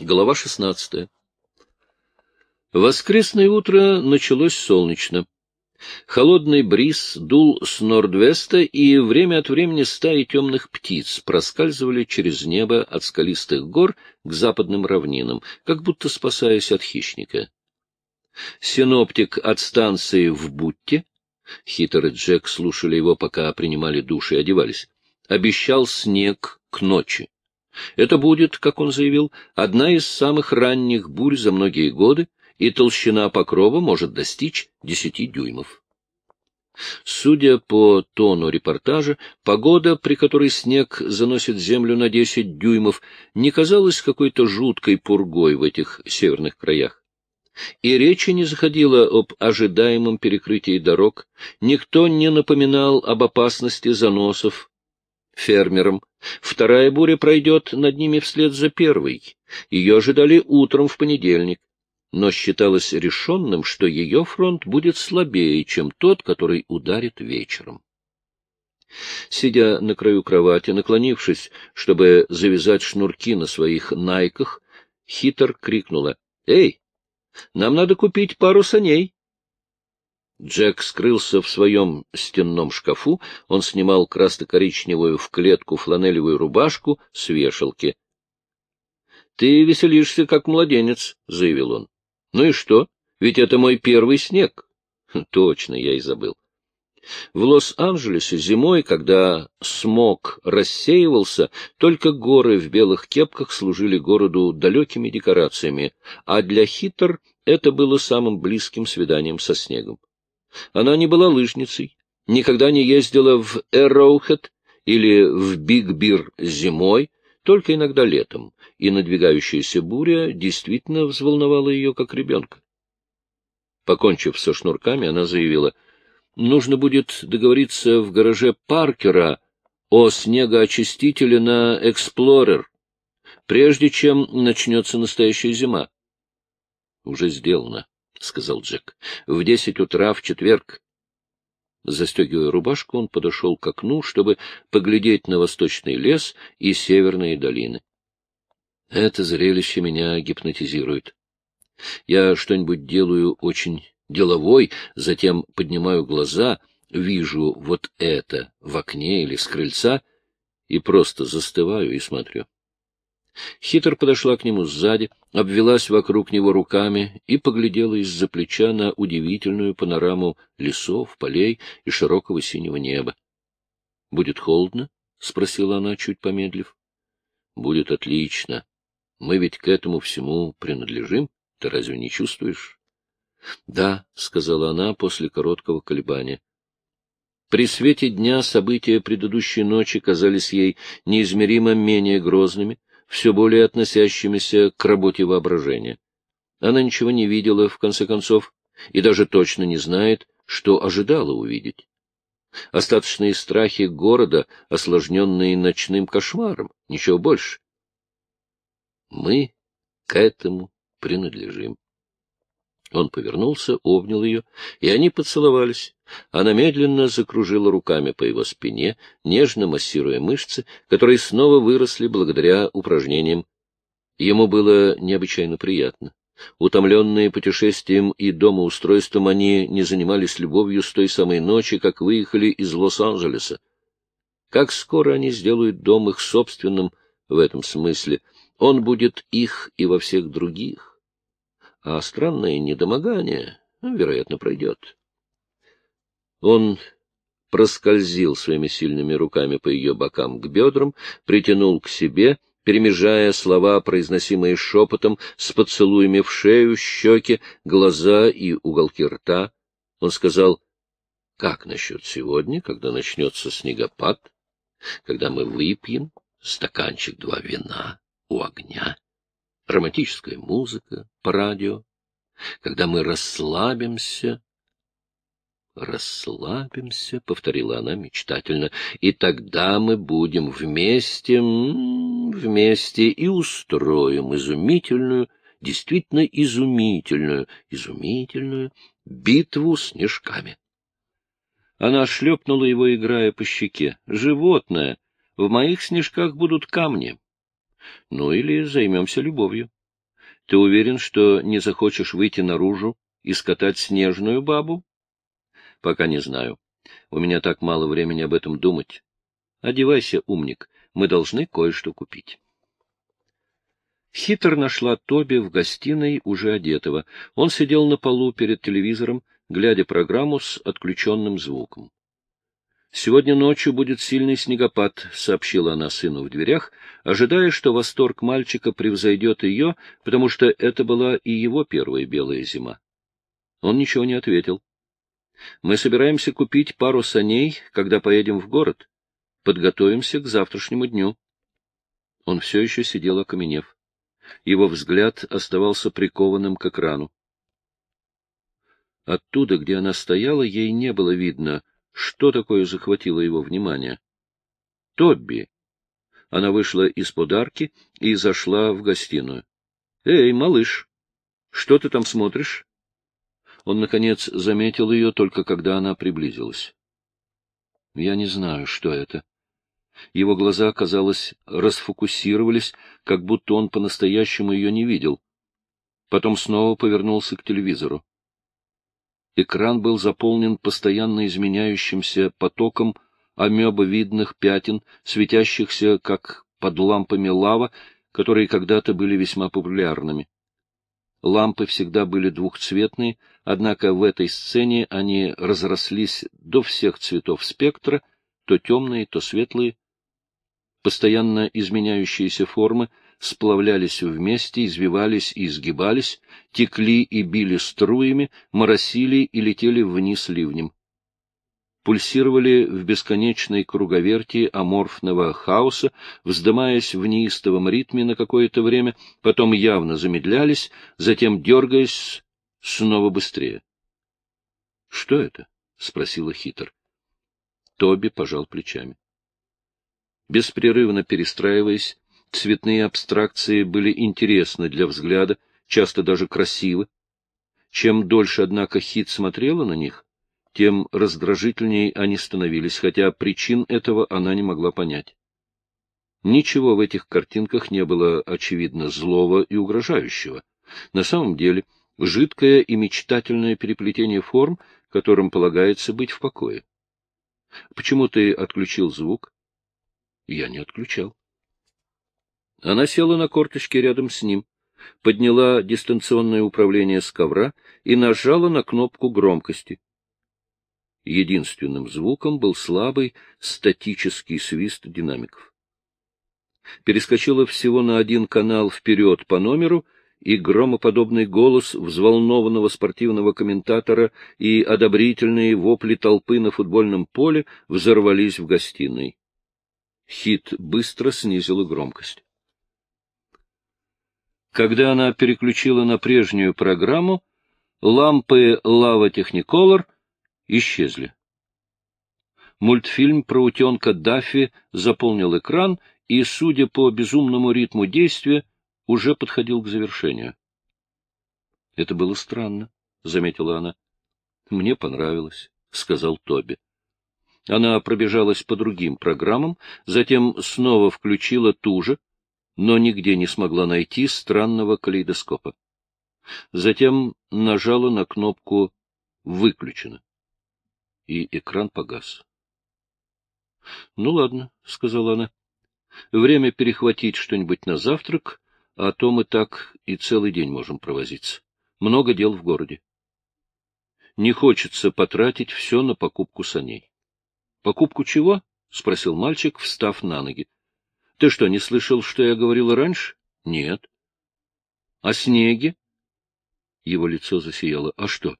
Глава 16. Воскресное утро началось солнечно. Холодный бриз дул с норд-веста, и время от времени стаи темных птиц проскальзывали через небо от скалистых гор к западным равнинам, как будто спасаясь от хищника. Синоптик от станции в Бутте, Хитер и Джек слушали его, пока принимали душ и одевались, обещал снег к ночи. Это будет, как он заявил, одна из самых ранних бурь за многие годы, и толщина покрова может достичь десяти дюймов. Судя по тону репортажа, погода, при которой снег заносит землю на десять дюймов, не казалась какой-то жуткой пургой в этих северных краях. И речи не заходило об ожидаемом перекрытии дорог, никто не напоминал об опасности заносов фермерам. Вторая буря пройдет над ними вслед за первой. Ее ожидали утром в понедельник. Но считалось решенным, что ее фронт будет слабее, чем тот, который ударит вечером. Сидя на краю кровати, наклонившись, чтобы завязать шнурки на своих найках, хитр крикнула. — Эй, нам надо купить пару саней. Джек скрылся в своем стенном шкафу, он снимал красно-коричневую в клетку фланелевую рубашку с вешалки. — Ты веселишься, как младенец, — заявил он. — Ну и что? Ведь это мой первый снег. — Точно, я и забыл. В Лос-Анджелесе зимой, когда смог рассеивался, только горы в белых кепках служили городу далекими декорациями, а для Хитер это было самым близким свиданием со снегом. Она не была лыжницей, никогда не ездила в Эрроухед или в Биг-Бир зимой, только иногда летом, и надвигающаяся буря действительно взволновала ее как ребенка. Покончив со шнурками, она заявила, нужно будет договориться в гараже Паркера о снегоочистителе на Эксплорер, прежде чем начнется настоящая зима. Уже сделано. — сказал Джек. — В десять утра в четверг. Застегивая рубашку, он подошел к окну, чтобы поглядеть на восточный лес и северные долины. Это зрелище меня гипнотизирует. Я что-нибудь делаю очень деловой, затем поднимаю глаза, вижу вот это в окне или с крыльца и просто застываю и смотрю. Хитр подошла к нему сзади, обвелась вокруг него руками и поглядела из-за плеча на удивительную панораму лесов, полей и широкого синего неба. — Будет холодно? — спросила она, чуть помедлив. — Будет отлично. Мы ведь к этому всему принадлежим. Ты разве не чувствуешь? — Да, — сказала она после короткого колебания. При свете дня события предыдущей ночи казались ей неизмеримо менее грозными, все более относящимися к работе воображения. Она ничего не видела, в конце концов, и даже точно не знает, что ожидала увидеть. Остаточные страхи города, осложненные ночным кошмаром, ничего больше. Мы к этому принадлежим. Он повернулся, обнял ее, и они поцеловались. Она медленно закружила руками по его спине, нежно массируя мышцы, которые снова выросли благодаря упражнениям. Ему было необычайно приятно. Утомленные путешествием и домоустройством, они не занимались любовью с той самой ночи, как выехали из Лос-Анджелеса. Как скоро они сделают дом их собственным в этом смысле, он будет их и во всех других а странное недомогание, вероятно, пройдет. Он проскользил своими сильными руками по ее бокам к бедрам, притянул к себе, перемежая слова, произносимые шепотом, с поцелуями в шею, щеки, глаза и уголки рта. Он сказал, — Как насчет сегодня, когда начнется снегопад, когда мы выпьем стаканчик два вина у огня? романтическая музыка по радио, когда мы расслабимся. «Расслабимся», — повторила она мечтательно, — «и тогда мы будем вместе, вместе и устроим изумительную, действительно изумительную, изумительную битву снежками». Она шлепнула его, играя по щеке. «Животное! В моих снежках будут камни!» Ну или займемся любовью. Ты уверен, что не захочешь выйти наружу и скатать снежную бабу? Пока не знаю. У меня так мало времени об этом думать. Одевайся, умник, мы должны кое-что купить. Хитр нашла Тоби в гостиной, уже одетого. Он сидел на полу перед телевизором, глядя программу с отключенным звуком. «Сегодня ночью будет сильный снегопад», — сообщила она сыну в дверях, ожидая, что восторг мальчика превзойдет ее, потому что это была и его первая белая зима. Он ничего не ответил. «Мы собираемся купить пару саней, когда поедем в город. Подготовимся к завтрашнему дню». Он все еще сидел окаменев. Его взгляд оставался прикованным к экрану. Оттуда, где она стояла, ей не было видно, что такое захватило его внимание. «Тобби!» Она вышла из подарки и зашла в гостиную. «Эй, малыш, что ты там смотришь?» Он, наконец, заметил ее, только когда она приблизилась. «Я не знаю, что это». Его глаза, казалось, расфокусировались, как будто он по-настоящему ее не видел. Потом снова повернулся к телевизору. Экран был заполнен постоянно изменяющимся потоком амебовидных пятен, светящихся, как под лампами лава, которые когда-то были весьма популярными. Лампы всегда были двухцветные, однако в этой сцене они разрослись до всех цветов спектра, то темные, то светлые. Постоянно изменяющиеся формы сплавлялись вместе, извивались и изгибались, текли и били струями, моросили и летели вниз ливнем. Пульсировали в бесконечной круговерти аморфного хаоса, вздымаясь в неистовом ритме на какое-то время, потом явно замедлялись, затем, дергаясь, снова быстрее. — Что это? — спросила хитр. Тоби пожал плечами. Беспрерывно перестраиваясь, Цветные абстракции были интересны для взгляда, часто даже красивы. Чем дольше, однако, Хит смотрела на них, тем раздражительнее они становились, хотя причин этого она не могла понять. Ничего в этих картинках не было, очевидно, злого и угрожающего. На самом деле, жидкое и мечтательное переплетение форм, которым полагается быть в покое. Почему ты отключил звук? Я не отключал. Она села на корточки рядом с ним, подняла дистанционное управление с ковра и нажала на кнопку громкости. Единственным звуком был слабый статический свист динамиков. Перескочила всего на один канал вперед по номеру, и громоподобный голос взволнованного спортивного комментатора и одобрительные вопли толпы на футбольном поле взорвались в гостиной. Хит быстро снизила громкость. Когда она переключила на прежнюю программу, лампы Lava Technicolor исчезли. Мультфильм про утенка Даффи заполнил экран и, судя по безумному ритму действия, уже подходил к завершению. — Это было странно, — заметила она. — Мне понравилось, — сказал Тоби. Она пробежалась по другим программам, затем снова включила ту же, но нигде не смогла найти странного калейдоскопа. Затем нажала на кнопку «Выключено», и экран погас. — Ну ладно, — сказала она, — время перехватить что-нибудь на завтрак, а то мы так и целый день можем провозиться. Много дел в городе. Не хочется потратить все на покупку саней. — Покупку чего? — спросил мальчик, встав на ноги. Ты что, не слышал, что я говорила раньше? Нет. А снеге? Его лицо засияло. А что,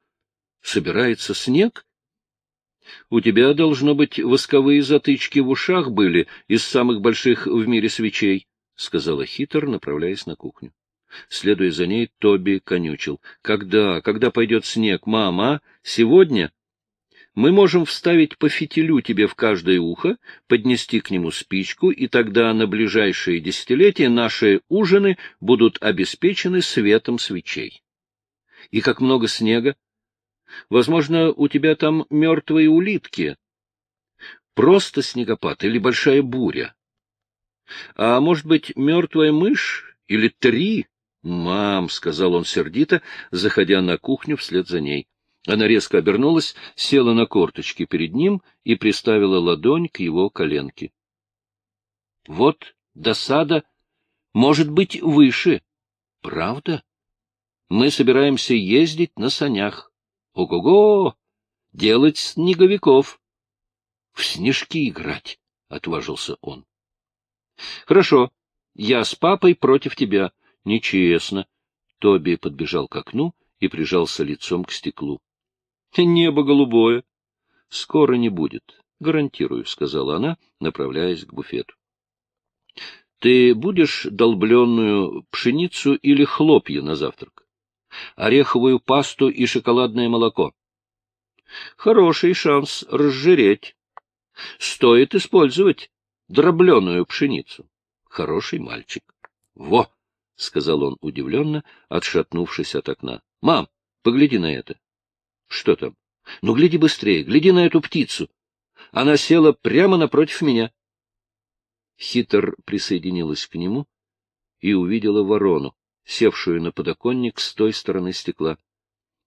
собирается снег? У тебя, должно быть, восковые затычки в ушах были из самых больших в мире свечей, — сказала Хитер, направляясь на кухню. Следуя за ней, Тоби конючил. — Когда? Когда пойдет снег, мама? Сегодня? мы можем вставить по фитилю тебе в каждое ухо, поднести к нему спичку, и тогда на ближайшие десятилетия наши ужины будут обеспечены светом свечей. И как много снега! Возможно, у тебя там мертвые улитки. Просто снегопад или большая буря. А может быть, мертвая мышь или три? «Мам», — сказал он сердито, заходя на кухню вслед за ней. Она резко обернулась, села на корточки перед ним и приставила ладонь к его коленке. — Вот досада может быть выше. Правда? Мы собираемся ездить на санях. Ого-го! Делать снеговиков. В снежки играть, — отважился он. — Хорошо, я с папой против тебя. Нечестно. Тоби подбежал к окну и прижался лицом к стеклу. — Небо голубое. — Скоро не будет, гарантирую, — сказала она, направляясь к буфету. — Ты будешь долбленную пшеницу или хлопья на завтрак? Ореховую пасту и шоколадное молоко? Хороший шанс разжиреть. Стоит использовать дробленую пшеницу. Хороший мальчик. Во! — сказал он удивленно, отшатнувшись от окна. — Мам, погляди на это. — Что там? — Ну, гляди быстрее, гляди на эту птицу. Она села прямо напротив меня. Хитр присоединилась к нему и увидела ворону, севшую на подоконник с той стороны стекла.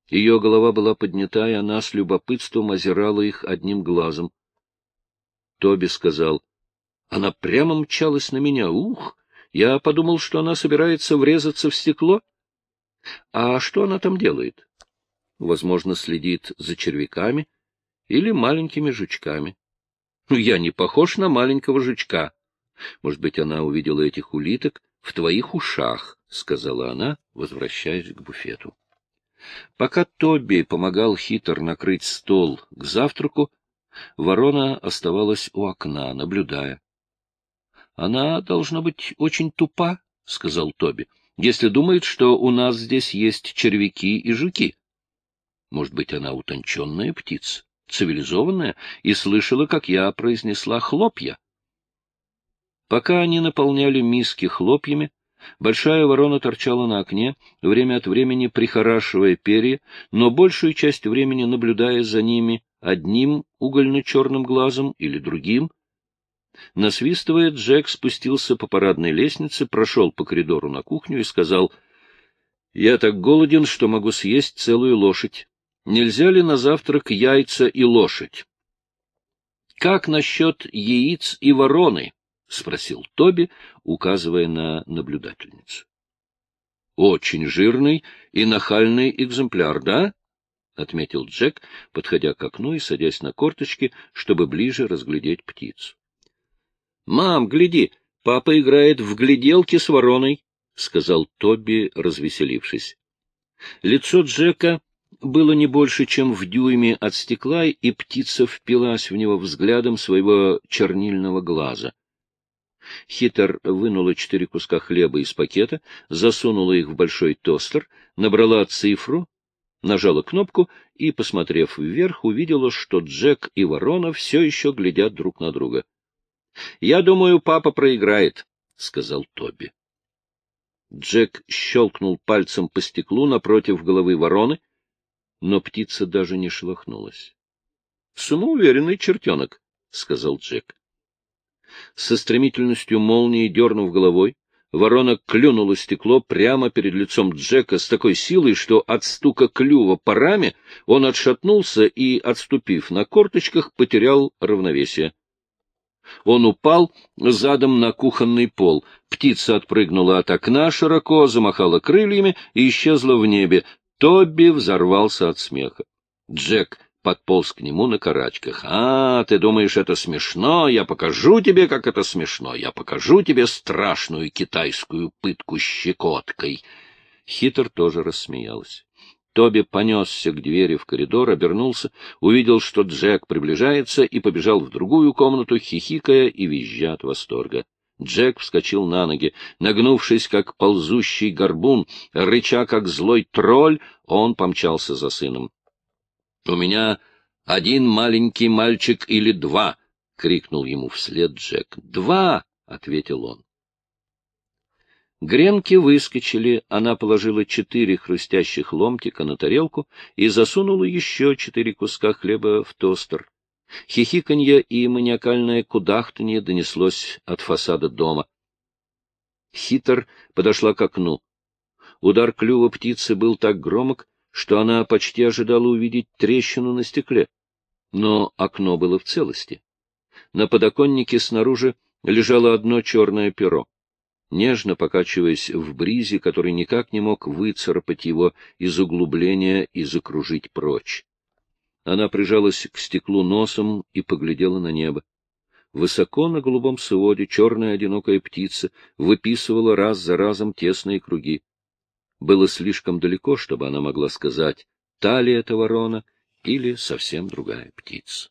Ее голова была поднята, и она с любопытством озирала их одним глазом. Тоби сказал, — Она прямо мчалась на меня. Ух! Я подумал, что она собирается врезаться в стекло. А что она там делает? Возможно, следит за червяками или маленькими жучками. Ну, я не похож на маленького жучка. Может быть, она увидела этих улиток в твоих ушах, — сказала она, возвращаясь к буфету. Пока Тоби помогал хитр накрыть стол к завтраку, ворона оставалась у окна, наблюдая. — Она должна быть очень тупа, — сказал Тоби, — если думает, что у нас здесь есть червяки и жуки. Может быть, она утонченная птица, цивилизованная, и слышала, как я произнесла хлопья. Пока они наполняли миски хлопьями, большая ворона торчала на окне, время от времени прихорашивая перья, но большую часть времени наблюдая за ними одним угольно-черным глазом или другим. Насвистывая, Джек спустился по парадной лестнице, прошел по коридору на кухню и сказал, — Я так голоден, что могу съесть целую лошадь. Нельзя ли на завтрак яйца и лошадь? — Как насчет яиц и вороны? — спросил Тоби, указывая на наблюдательницу. — Очень жирный и нахальный экземпляр, да? — отметил Джек, подходя к окну и садясь на корточки, чтобы ближе разглядеть птицу. — Мам, гляди, папа играет в гляделки с вороной, — сказал Тоби, развеселившись. Лицо Джека было не больше, чем в дюйме от стекла, и птица впилась в него взглядом своего чернильного глаза. Хитр вынула четыре куска хлеба из пакета, засунула их в большой тостер, набрала цифру, нажала кнопку и, посмотрев вверх, увидела, что Джек и ворона все еще глядят друг на друга. — Я думаю, папа проиграет, — сказал Тоби. Джек щелкнул пальцем по стеклу напротив головы вороны — но птица даже не шелохнулась. — Самоуверенный чертенок, — сказал Джек. Со стремительностью молнии, дернув головой, ворона клюнула стекло прямо перед лицом Джека с такой силой, что от стука клюва по раме он отшатнулся и, отступив на корточках, потерял равновесие. Он упал задом на кухонный пол. Птица отпрыгнула от окна широко, замахала крыльями и исчезла в небе. Тоби взорвался от смеха. Джек подполз к нему на карачках. — А, ты думаешь, это смешно? Я покажу тебе, как это смешно. Я покажу тебе страшную китайскую пытку щекоткой. Хитр тоже рассмеялась. Тоби понесся к двери в коридор, обернулся, увидел, что Джек приближается, и побежал в другую комнату, хихикая и визжа от восторга. Джек вскочил на ноги. Нагнувшись, как ползущий горбун, рыча, как злой тролль, он помчался за сыном. — У меня один маленький мальчик или два! — крикнул ему вслед Джек. — Два! — ответил он. Гренки выскочили, она положила четыре хрустящих ломтика на тарелку и засунула еще четыре куска хлеба в тостер. Хихиканье и маниакальное кудахтанье донеслось от фасада дома. Хитр подошла к окну. Удар клюва птицы был так громок, что она почти ожидала увидеть трещину на стекле. Но окно было в целости. На подоконнике снаружи лежало одно черное перо. Нежно покачиваясь в бризе, который никак не мог выцарапать его из углубления и закружить прочь. Она прижалась к стеклу носом и поглядела на небо. Высоко на голубом своде черная одинокая птица выписывала раз за разом тесные круги. Было слишком далеко, чтобы она могла сказать, та ли это ворона или совсем другая птица.